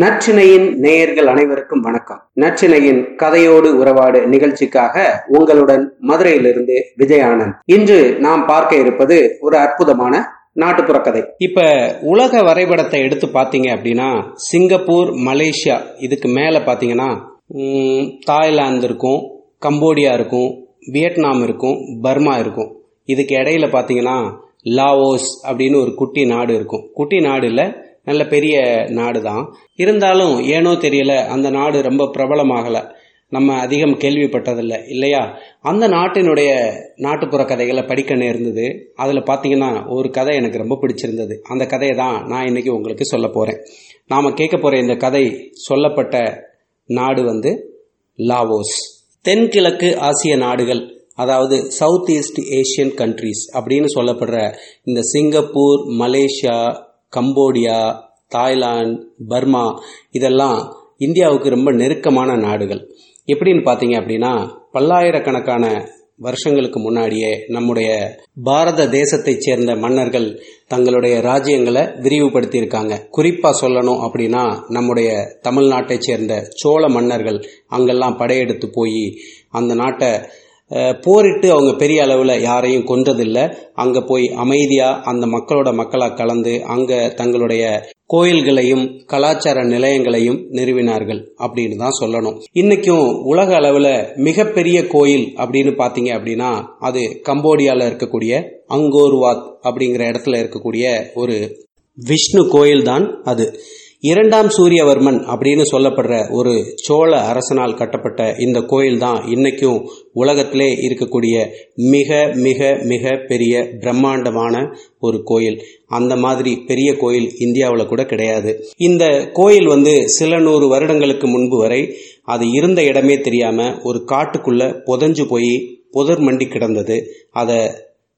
நச்சினையின் நேயர்கள் அனைவருக்கும் வணக்கம். நச்சினையின் கதையோடு உறவாடு நிகழ்ச்சிக்காக உங்களுடன் மதுரையிலிருந்து விஜயானந்த். இன்று நாம் பார்க்க இருப்பது ஒரு அற்புதமான நாட்டுப்புற கதை. இப்ப உலக வரைபடத்தை எடுத்து பாத்தீங்க அப்படின்னா சிங்கப்பூர் மலேசியா இதுக்கு மேல பாத்தீங்கன்னா தாய்லாந்து இருக்கும் கம்போடியா இருக்கும் வியட்நாம் இருக்கும் பர்மா இருக்கும். இதுக்கு இடையில பாத்தீங்கன்னா லாவோஸ் அப்படின்னு ஒரு குட்டி நாடு இருக்கும். குட்டி நாடுல நல்ல பெரிய நாடு தான் இருந்தாலும் ஏனோ தெரியல அந்த நாடு ரொம்ப பிரபலமாகலை. நம்ம அதிகம் கேள்விப்பட்டதில்லை இல்லையா? அந்த நாட்டினுடைய நாட்டுப்புற கதைகளை படிக்க நேர்ந்தது. அதில் பார்த்தீங்கன்னா ஒரு கதை எனக்கு ரொம்ப பிடிச்சிருந்தது. அந்த கதையை தான் நான் இன்னைக்கு உங்களுக்கு சொல்ல போகிறேன் நாம் கேட்க போகிற இந்த கதை சொல்லப்பட்ட நாடு வந்து லாவோஸ். தென்கிழக்கு ஆசிய நாடுகள் அதாவது சவுத் ஈஸ்ட் ஏஷியன் கண்ட்ரீஸ் அப்படின்னு சொல்லப்படுற இந்த Singapore Malaysia Cambodia Thailand Burma இதெல்லாம் இந்தியாவுக்கு ரொம்ப நெருக்கமான நாடுகள். எப்படின்னு பார்த்தீங்க அப்படின்னா பல்லாயிரக்கணக்கான வருஷங்களுக்கு முன்னாடியே நம்முடைய பாரத தேசத்தைச் சேர்ந்த மன்னர்கள் தங்களுடைய ராஜ்யங்களை விரிவுபடுத்தியிருக்காங்க. குறிப்பா சொல்லணும் அப்படின்னா நம்முடைய தமிழ்நாட்டைச் சேர்ந்த சோழ மன்னர்கள் அங்கெல்லாம் படையெடுத்து போய் அந்த நாட்டை போரிட்டு அவங்க பெரிய அளவில் யாரையும் கொன்றதில்லை. அங்கே போய் அமைதியாக அந்த மக்களோட மக்களாக கலந்து அங்கே தங்களுடைய கோயில்களையும் கலாச்சார நிலையங்களையும் நிறுவினார்கள் அப்படின்னு தான் சொல்லணும். இன்னைக்கும் உலக அளவில் மிகப்பெரிய கோயில் அப்படின்னு பார்த்தீங்க அப்படின்னா அது கம்போடியாவில் இருக்கக்கூடிய அங்கோர்வாத் அப்படிங்கிற இடத்துல இருக்கக்கூடிய ஒரு விஷ்ணு கோயில் தான் அது. இரண்டாம் சூரியவர்மன் அப்படின்னு சொல்லப்படுற ஒரு சோழ அரசனால் கட்டப்பட்ட இந்த கோயில் தான் இன்னைக்கும் உலகத்திலே இருக்கக்கூடிய மிக மிக மிக பெரிய பிரம்மாண்டமான ஒரு கோயில். அந்த மாதிரி பெரிய கோயில் இந்தியாவில் கூட கிடையாது. இந்த கோயில் வந்து சில நூறு வருடங்களுக்கு முன்பு வரை அது இருந்த இடமே தெரியாம ஒரு காட்டுக்குள்ள புதஞ்சு போய் புதர் மண்டி கிடந்தது. அதை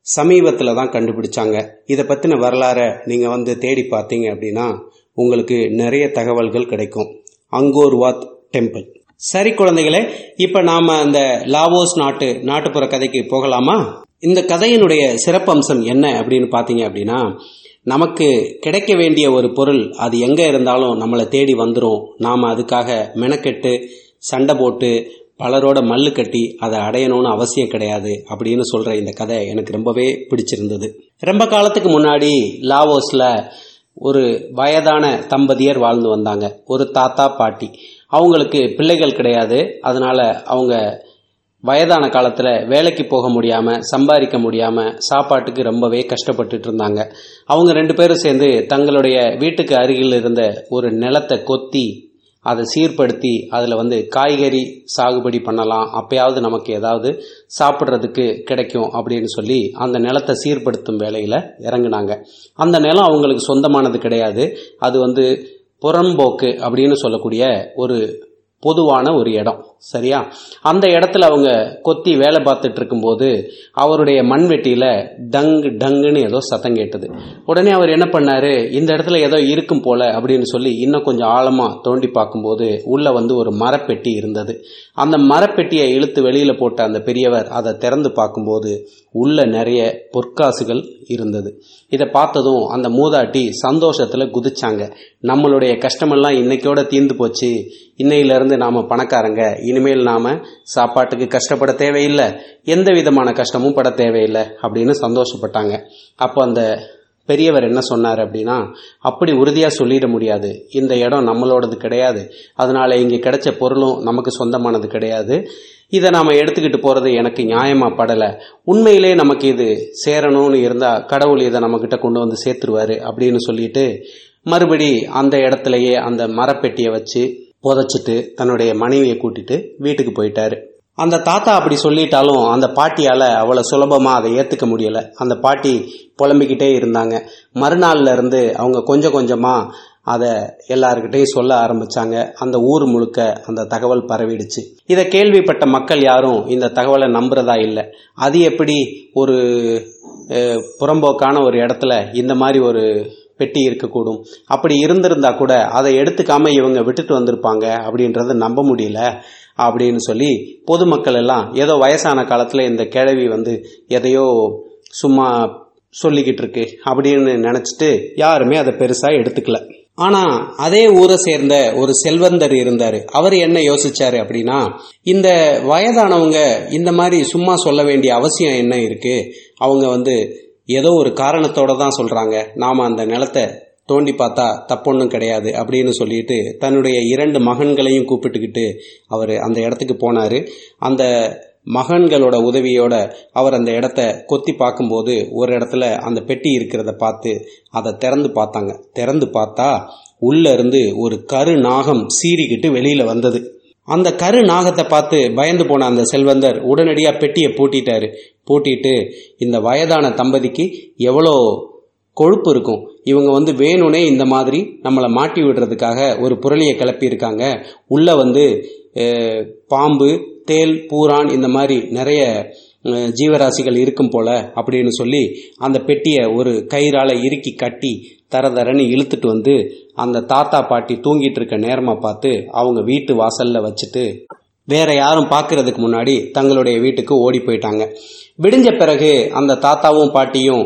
சமீபத்தில் தான் கண்டுபிடிச்சாங்க. இதை பற்றின வரலாறை நீங்கள் வந்து தேடி பார்த்தீங்க அப்படின்னா உங்களுக்கு நிறைய தகவல்கள் கிடைக்கும். Angkor Wat temple. சரி குழந்தைகளே இப்போ நாம் அந்த லாவோஸ் நாட்டு நாட்டுப்புற கதைக்கு போகலாமா? இந்த கதையினுடைய சிறப்பம்சம் என்ன அப்படின்னு பார்த்தீங்க அப்படின்னா நமக்கு கிடைக்க வேண்டிய ஒரு பொருள் அது எங்கே இருந்தாலும் நம்மளை தேடி வந்துடும் நாம் அதுக்காக மெனக்கெட்டு சண்டை போட்டு பலரோட மல்லு கட்டி அதை அடையணும்னு அவசியம் கிடையாது அப்படின்னு சொல்ற இந்த கதை எனக்கு ரொம்பவே பிடிச்சிருந்தது. ரொம்ப காலத்துக்கு முன்னாடி லாவோஸ்ல ஒரு வயதான தம்பதியர் வாழ்ந்து வந்தாங்க. ஒரு தாத்தா பாட்டி. அவங்களுக்கு பிள்ளைகள் கிடையாது. அதனால அவங்க வயதான காலத்தில் வேலைக்கு போக முடியாமல் சம்பாதிக்க முடியாமல் சாப்பாட்டுக்கு ரொம்பவே கஷ்டப்பட்டுட்டு இருந்தாங்க. அவங்க ரெண்டு பேரும் சேர்ந்து தங்களுடைய வீட்டுக்கு அருகில் இருந்த ஒரு நிலத்தை கொத்தி அதை சீர்படுத்தி அதில் வந்து காய்கறி சாகுபடி பண்ணலாம். அப்பயாவது நமக்கு ஏதாவது சாப்பிட்றதுக்கு கிடைக்கும் அப்படின்னு சொல்லி அந்த நிலத்தை சீர்படுத்தும் வேலையில் இறங்குனாங்க. அந்த நிலம் அவங்களுக்கு சொந்தமானது கிடையாது. அது வந்து புறம்போக்கு அப்படின்னு சொல்லக்கூடிய ஒரு பொதுவான ஒரு இடம் சரியா? அந்த இடத்துல அவங்க கொத்தி வேலை பார்த்துட்டு இருக்கும்போது அவருடைய மண்வெட்டியில் டங் டங்குன்னு ஏதோ சத்தம் கேட்டது. உடனே அவர் என்ன பண்ணார்? இந்த இடத்துல ஏதோ இருக்கும் போல அப்படின்னு சொல்லி இன்னும் கொஞ்சம் ஆழமாக தோண்டி பார்க்கும்போது உள்ளே வந்து ஒரு மரப்பெட்டி இருந்தது. அந்த மரப்பெட்டியை இழுத்து வெளியில் போட்ட அந்த பெரியவர் அதை திறந்து பார்க்கும்போது உள்ள நிறைய பொற்காசுகள் இருந்தது. இதை பார்த்ததும் அந்த மூதாட்டி சந்தோஷத்தில் குதிச்சாங்க. நம்மளுடைய கஷ்டமெல்லாம் இன்னைக்கோட தீர்ந்து போச்சு. இன்னையிலிருந்து நாம் பணக்காரங்க. இனிமேல் நாம் சாப்பாட்டுக்கு கஷ்டப்பட தேவையில்லை. எந்த விதமான கஷ்டமும் பட தேவையில்லை அப்படின்னு சந்தோஷப்பட்டாங்க. அப்போ அந்த பெரியவர் என்ன சொன்னார் அப்படின்னா அப்படி உறுதியாக சொல்லிட முடியாது. இந்த இடம் நம்மளோடது கிடையாது. அதனால இங்கே கிடைச்ச பொருளும் நமக்கு சொந்தமானது கிடையாது. இதை நாம் எடுத்துக்கிட்டு போகிறது எனக்கு நியாயமாக படலை. உண்மையிலே நமக்கு இது சேரணும்னு இருந்தால் கடவுள் இதை நம்மக்கிட்ட கொண்டு வந்து சேர்த்துருவாரு அப்படின்னு சொல்லிட்டு மறுபடி அந்த இடத்துலையே அந்த மரப்பெட்டியை வச்சு புதைச்சிட்டு தன்னுடைய மனைவியை கூட்டிட்டு வீட்டுக்கு போயிட்டாரு. அந்த தாத்தா அப்படி சொல்லிட்டாலும் அந்த பாட்டியால் அவ்வளோ சுலபமாக அதை ஏற்றுக்க முடியலை. அந்த பாட்டி புலம்பிக்கிட்டே இருந்தாங்க. மறுநாள்ல இருந்து அவங்க கொஞ்சம் கொஞ்சமாக அதை எல்லாருக்கிட்டையும் சொல்ல ஆரம்பிச்சாங்க. அந்த ஊர் முழுக்க அந்த தகவல் பரவிடுச்சு. இதை கேள்விப்பட்ட மக்கள் யாரும் இந்த தகவலை நம்புறதா இல்லை. அது எப்படி ஒரு புறம்போக்கான ஒரு இடத்துல இந்த மாதிரி ஒரு பெட்டி இருக்கக்கூடும். அப்படி இருந்திருந்தா கூட அதை எடுத்துக்காம இவங்க விட்டுட்டு வந்திருப்பாங்க. அப்படின்றத நம்ப முடியல. அப்படின்னு சொல்லி பொதுமக்கள் எல்லாம் ஏதோ வயசான காலத்தில் இந்த கிழவி வந்து எதையோ சும்மா சொல்லிக்கிட்டு இருக்கு. அப்படின்னு நினச்சிட்டு யாருமே அதை பெருசாக எடுத்துக்கல. ஆனா அதே ஊரை சேர்ந்த ஒரு செல்வந்தர் இருந்தாரு. அவர் என்ன யோசிச்சாரு அப்படின்னா இந்த வயதானவங்க இந்த மாதிரி சும்மா சொல்ல வேண்டிய அவசியம் என்ன இருக்கு? அவங்க வந்து ஏதோ ஒரு காரணத்தோட தான் சொல்கிறாங்க நாம் அந்த நிலத்தை தோண்டி பார்த்தா தப்பொன்னும் கிடையாது அப்படின்னு சொல்லிட்டு தன்னுடைய இரண்டு மகன்களையும் கூப்பிட்டுக்கிட்டு அவர் அந்த இடத்துக்கு போனார். அந்த மகன்களோட உதவியோட அவர் அந்த இடத்த கொத்தி பார்க்கும்போது ஒரு இடத்துல அந்த பெட்டி இருக்கிறத பார்த்து அதை திறந்து பார்த்தாங்க. திறந்து பார்த்தா உள்ளேருந்து ஒரு கரு நாகம் சீறிக்கிட்டு வெளியில் வந்தது. அந்த கரு நாகத்தை பார்த்து பயந்து போன அந்த செல்வந்தர் உடனடியாக பெட்டியை பூட்டிட்டாரு. பூட்டிட்டு இந்த வயதான தம்பதிக்கு எவ்வளோ கொழுப்பு இருக்கும். இவங்க வந்து வேணும்னே இந்த மாதிரி நம்மளை மாட்டி விடுறதுக்காக ஒரு புரளியை கிளப்பியிருக்காங்க. உள்ளே வந்து பாம்பு தேல் பூரான் இந்த மாதிரி நிறைய ஜீவராசிகள் இருக்கும் போல அப்படின்னு சொல்லி அந்த பெட்டியை ஒரு கயிறால இறுக்கி கட்டி தர தரன்னு இழுத்துட்டு வந்து அந்த தாத்தா பாட்டி தூங்கிட்டு இருக்க நேரமா பார்த்து அவங்க வீட்டு வாசல்ல வச்சுட்டு வேற யாரும் பார்க்கறதுக்கு முன்னாடி தங்களுடைய வீட்டுக்கு ஓடி போயிட்டாங்க. விடிஞ்ச பிறகு அந்த தாத்தாவும் பாட்டியும்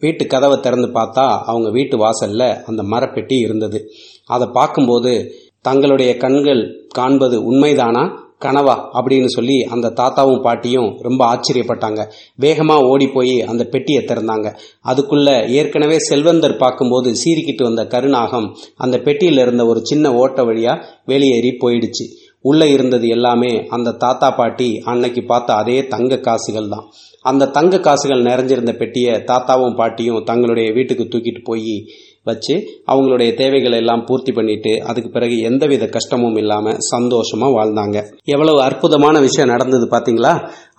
வீட்டு கதவை திறந்து பார்த்தா அவங்க வீட்டு வாசல்ல அந்த மரப்பெட்டி இருந்தது. அதை பார்க்கும்போது தங்களுடைய கண்கள் காண்பது உண்மைதானா? கனவா அப்படின்னு சொல்லி அந்த தாத்தாவும் பாட்டியும் ரொம்ப ஆச்சரியப்பட்டாங்க. வேகமாக ஓடி போய் அந்த பெட்டியை திறந்தாங்க. அதுக்குள்ள ஏற்கனவே செல்வந்தர் பார்க்கும்போது சீறிக்கிட்டு வந்த கருணாகம் அந்த பெட்டியில் இருந்த ஒரு சின்ன ஓட்ட வழியாக வெளியேறி போயிடுச்சு. உள்ளே இருந்தது எல்லாமே அந்த தாத்தா பாட்டி அன்னைக்கு பார்த்த அதே தங்க காசுகள் தான். அந்த தங்க காசுகள் நிறைஞ்சிருந்த பெட்டியை தாத்தாவும் பாட்டியும் தங்களுடைய வீட்டுக்கு தூக்கிட்டு போய் வச்சு அவங்களுடைய தேவைகளை எல்லாம் பூர்த்தி பண்ணிட்டு அதுக்கு பிறகு எந்தவித கஷ்டமும் இல்லாம சந்தோஷமா வாழ்ந்தாங்க. எவ்வளவு அற்புதமான விஷயம் நடந்தது பாத்தீங்களா?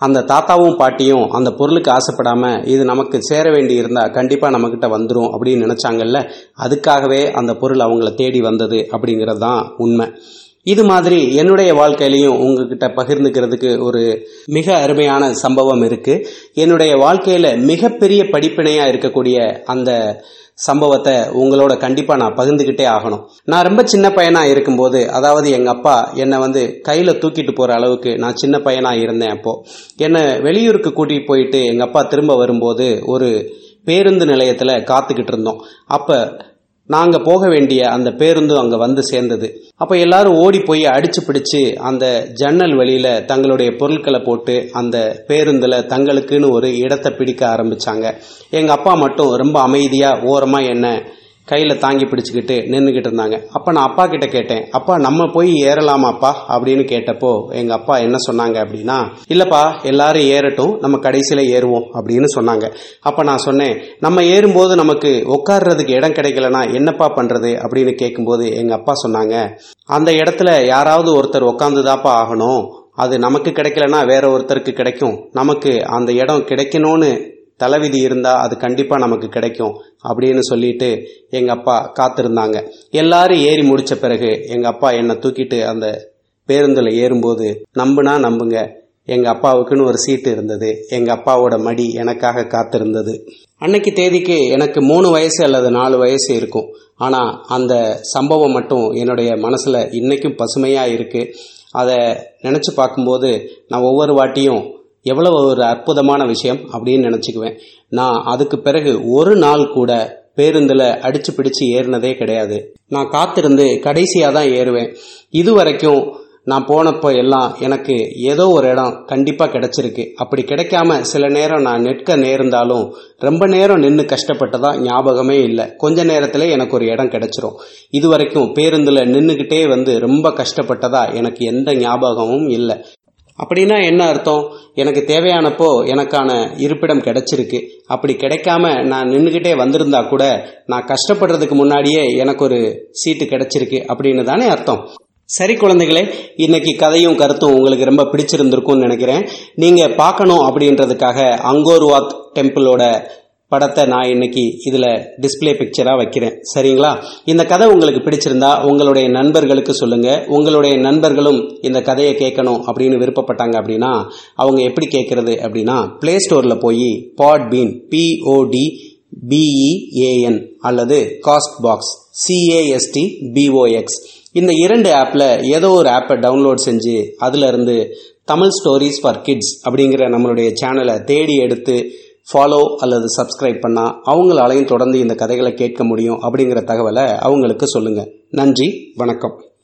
அந்த தாத்தாவும் பாட்டியும் அந்த பொருளுக்கு ஆசைப்படாம இது நமக்கு சேர வேண்டி இருந்தா கண்டிப்பா நம்ம கிட்ட அப்படின்னு நினைச்சாங்கல்ல அதுக்காகவே அந்த பொருள் அவங்கள தேடி வந்தது அப்படிங்கிறது தான் உண்மை. இது மாதிரி என்னுடைய வாழ்க்கையிலையும் உங்ககிட்ட பகிர்ந்துக்கிறதுக்கு ஒரு மிக அருமையான சம்பவம் இருக்கு. என்னுடைய வாழ்க்கையில மிகப்பெரிய படிப்பினையா இருக்கக்கூடிய அந்த சம்பவத்தை உங்களோட கண்டிப்பா நான் பகிர்ந்துகிட்டே ஆகணும். நான் ரொம்ப சின்ன பையனா இருக்கும்போது அதாவது எங்க அப்பா என்னை வந்து கையில தூக்கிட்டு போற அளவுக்கு நான் சின்ன பையனா இருந்தேன் அப்போ. என்னை வெளியூருக்கு கூட்டிட்டு போயிட்டு எங்க அப்பா திரும்ப வரும்போது ஒரு பேருந்து நிலையத்தில் காத்துக்கிட்டு இருந்தோம். அப்போ நாங்கள் போக வேண்டிய அந்த பேருந்து அங்கே வந்து சேர்ந்தது. அப்போ எல்லாரும் ஓடி போய் அடிச்சு பிடிச்சு அந்த ஜன்னல் வழியில் தங்களுடைய பொருட்களை போட்டு அந்த பேருந்தில் தங்களுக்குன்னு ஒரு இடத்தை பிடிக்க ஆரம்பிச்சாங்க. எங்கள் அப்பா மட்டும் ரொம்ப அமைதியாக ஓரமாக என்ன கையில் தாங்கி பிடிச்சிக்கிட்டு நின்றுக்கிட்டு இருந்தாங்க. அப்போ நான் அப்பா கிட்ட கேட்டேன் அப்பா நம்ம போய் ஏறலாமாப்பா? அப்படின்னு கேட்டப்போ எங்கள் அப்பா என்ன சொன்னாங்க அப்படின்னா இல்லைப்பா எல்லாரும் ஏறட்டும் நம்ம கடைசியில் ஏறுவோம் அப்படின்னு சொன்னாங்க. அப்போ நான் சொன்னேன் நம்ம ஏறும்போது நமக்கு உட்கார்றதுக்கு இடம் கிடைக்கலனா என்னப்பா பண்ணுறது அப்படின்னு கேட்கும்போது எங்கள் அப்பா சொன்னாங்க அந்த இடத்துல யாராவது ஒருத்தர் உட்காந்துதாப்பா ஆகணும். அது நமக்கு கிடைக்கலனா வேற ஒருத்தருக்கு கிடைக்கும். நமக்கு அந்த இடம் கிடைக்கணும்னு தலைவிதி இருந்தா அது கண்டிப்பா நமக்கு கிடைக்கும் அப்படின்னு சொல்லிட்டு எங்க அப்பா காத்திருந்தாங்க. எல்லாரும் ஏறி முடிச்ச பிறகு எங்க அப்பா என்னை தூக்கிட்டு அந்த பேருந்துல ஏறும்போது நம்புனா நம்புங்க. எங்க அப்பாவுக்குன்னு ஒரு சீட்டு இருந்தது. எங்க அப்பாவோட மடி எனக்காக காத்திருந்தது. அன்னைக்கு தேதிக்கு எனக்கு மூணு வயசு அல்லது நாலு வயசு இருக்கும். ஆனா அந்த சம்பவம் மட்டும் என்னுடைய மனசுல இன்னைக்கும் பசுமையா இருக்கு. அதை நினைச்சு பார்க்கும்போது நான் ஒவ்வொரு வாட்டியும் எவ்வளவு ஒரு அற்புதமான விஷயம் அப்படின்னு நினச்சிக்குவேன். நான் அதுக்கு பிறகு ஒரு நாள் கூட பேருந்தில் அடிச்சு பிடிச்சு ஏறினதே கிடையாது. நான் காத்திருந்து கடைசியாக தான் ஏறுவேன். இது வரைக்கும் நான் போனப்போ எல்லாம் எனக்கு ஏதோ ஒரு இடம் கண்டிப்பாக கிடைச்சிருக்கு. அப்படி கிடைக்காம சில நேரம் நான் நிற்க நேர்ந்தாலும் ரொம்ப நேரம் நின்று கஷ்டப்பட்டதா ஞாபகமே இல்லை. கொஞ்ச நேரத்தில் எனக்கு ஒரு இடம் கிடைச்சிரும். இது வரைக்கும் பேருந்தில் நின்றுக்கிட்டே வந்து ரொம்ப கஷ்டப்பட்டதா எனக்கு எந்த ஞாபகமும் இல்லை. அப்படின்னா என்ன அர்த்தம்? எனக்கு தேவையானப்போ எனக்கான இருப்பிடம் கிடைச்சிருக்கு. அப்படி கிடைக்காம நான் நின்றுகிட்டே வந்திருந்தா கூட நான் கஷ்டப்படுறதுக்கு முன்னாடியே எனக்கு ஒரு சீட்டு கிடைச்சிருக்கு அப்படின்னு தானே அர்த்தம். சரி குழந்தைகளே இன்னைக்கு கதையும் கருத்தும் உங்களுக்கு ரொம்ப பிடிச்சிருந்திருக்கும்னு நினைக்கிறேன். நீங்க பார்க்கணும் அப்படின்றதுக்காக அங்கோர்வாத் டெம்பிளோட படத்தை நான் இன்னைக்கு இதில் டிஸ்பிளே பிக்சராக வைக்கிறேன். சரிங்களா? இந்த கதை உங்களுக்கு பிடிச்சிருந்தா உங்களுடைய நண்பர்களுக்கு சொல்லுங்கள் உங்களுடைய நண்பர்களும் இந்த கதையை கேட்கணும் அப்படின்னு விருப்பப்பட்டாங்க அப்படின்னா அவங்க எப்படி கேட்குறது அப்படின்னா ப்ளே ஸ்டோரில் போய் Podbean P O D B E A N அல்லது Castbox C A S T B O X இந்த இரண்டு ஆப்பில் ஏதோ ஒரு ஆப்பை டவுன்லோட் செஞ்சு அதிலிருந்து தமிழ் ஸ்டோரிஸ் ஃபார் கிட்ஸ் அப்படிங்கிற நம்மளுடைய சேனலை தேடி எடுத்து ஃபாலோ அல்லது சப்ஸ்கிரைப் பண்ணால் அவங்களாலையும் தொடர்ந்து இந்த கதைகளை கேட்க முடியும் அப்படிங்கிற தகவலை அவங்களுக்கு சொல்லுங்கள் நன்றி வணக்கம்.